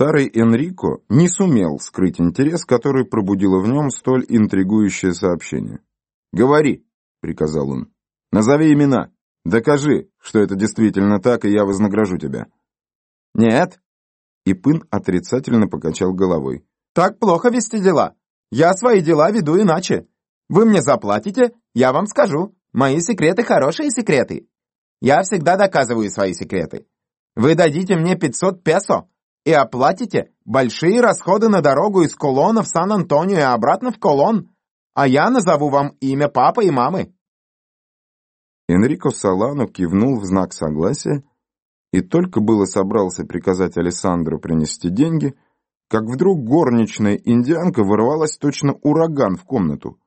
Старый Энрико не сумел скрыть интерес, который пробудило в нем столь интригующее сообщение. «Говори», — приказал он, — «назови имена, докажи, что это действительно так, и я вознагражу тебя». «Нет», — и Пын отрицательно покачал головой. «Так плохо вести дела. Я свои дела веду иначе. Вы мне заплатите, я вам скажу. Мои секреты хорошие секреты. Я всегда доказываю свои секреты. Вы дадите мне 500 песо и оплатите большие расходы на дорогу из Колона в Сан-Антонио и обратно в Колон, а я назову вам имя папы и мамы». Энрико Салану кивнул в знак согласия и только было собрался приказать Александру принести деньги, как вдруг горничная индианка ворвалась точно ураган в комнату.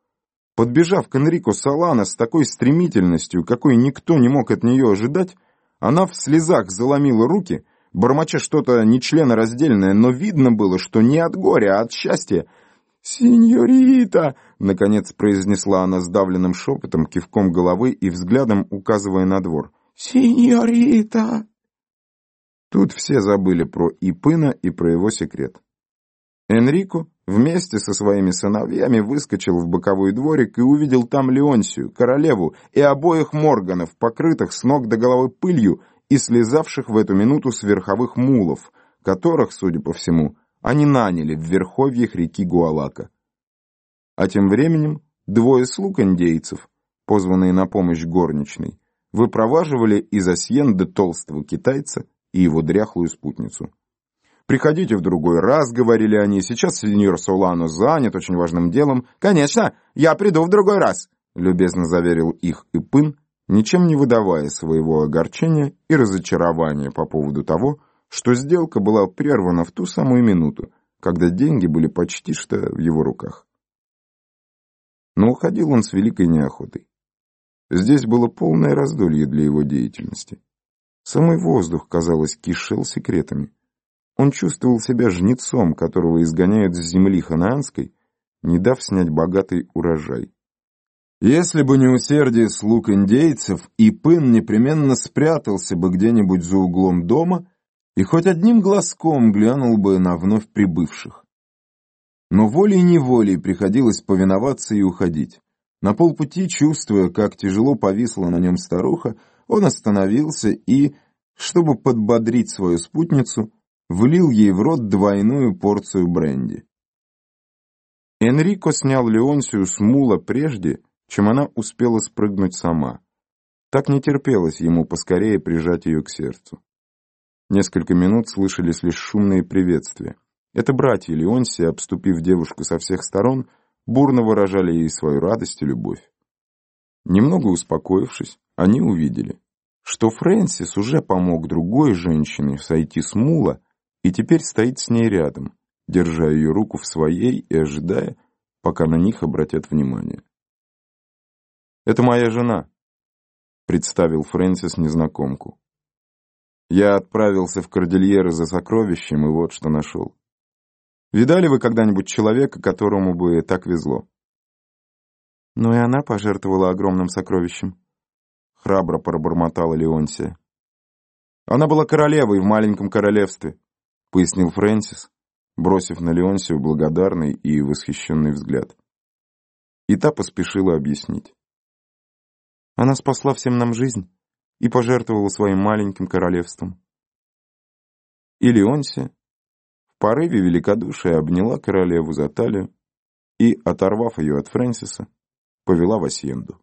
Подбежав к Энрико Салана с такой стремительностью, какой никто не мог от нее ожидать, она в слезах заломила руки, бормоча что-то нечленораздельное, но видно было, что не от горя, а от счастья. «Синьорита!» — наконец произнесла она сдавленным шепотом, кивком головы и взглядом указывая на двор. «Синьорита!» Тут все забыли про Ипына и про его секрет. Энрико вместе со своими сыновьями выскочил в боковой дворик и увидел там Леонсию, королеву и обоих Морганов, покрытых с ног до головы пылью и слезавших в эту минуту с верховых мулов, которых, судя по всему, они наняли в верховьях реки Гуалака. А тем временем двое слуг индейцев, позванные на помощь горничной, выпроваживали из Асьенды толстого китайца и его дряхлую спутницу. «Приходите в другой раз», — говорили они, — «сейчас сеньор Солано занят очень важным делом». «Конечно, я приду в другой раз», — любезно заверил их Ипын, ничем не выдавая своего огорчения и разочарования по поводу того, что сделка была прервана в ту самую минуту, когда деньги были почти что в его руках. Но уходил он с великой неохотой. Здесь было полное раздолье для его деятельности. Самый воздух, казалось, кишел секретами. Он чувствовал себя жнецом, которого изгоняют с земли ханаанской, не дав снять богатый урожай. Если бы не усердие слуг индейцев, и Пын непременно спрятался бы где-нибудь за углом дома и хоть одним глазком глянул бы на вновь прибывших. Но волей-неволей приходилось повиноваться и уходить. На полпути, чувствуя, как тяжело повисла на нем старуха, он остановился и, чтобы подбодрить свою спутницу, влил ей в рот двойную порцию бренди. Энрико снял Леонсию с мула прежде, чем она успела спрыгнуть сама. Так не терпелось ему поскорее прижать ее к сердцу. Несколько минут слышались лишь шумные приветствия. Это братья Леонсия, обступив девушку со всех сторон, бурно выражали ей свою радость и любовь. Немного успокоившись, они увидели, что Фрэнсис уже помог другой женщине сойти с мула и теперь стоит с ней рядом, держа ее руку в своей и ожидая, пока на них обратят внимание. «Это моя жена», — представил Фрэнсис незнакомку. «Я отправился в Кордильеры за сокровищем, и вот что нашел. Видали вы когда-нибудь человека, которому бы так везло?» «Ну и она пожертвовала огромным сокровищем», — храбро пробормотала Леонсия. «Она была королевой в маленьком королевстве», пояснил Фрэнсис, бросив на Леонсию благодарный и восхищенный взгляд. И та поспешила объяснить. Она спасла всем нам жизнь и пожертвовала своим маленьким королевством. И Леонсия в порыве великодушия обняла королеву за талию и, оторвав ее от Фрэнсиса, повела в Асьенду.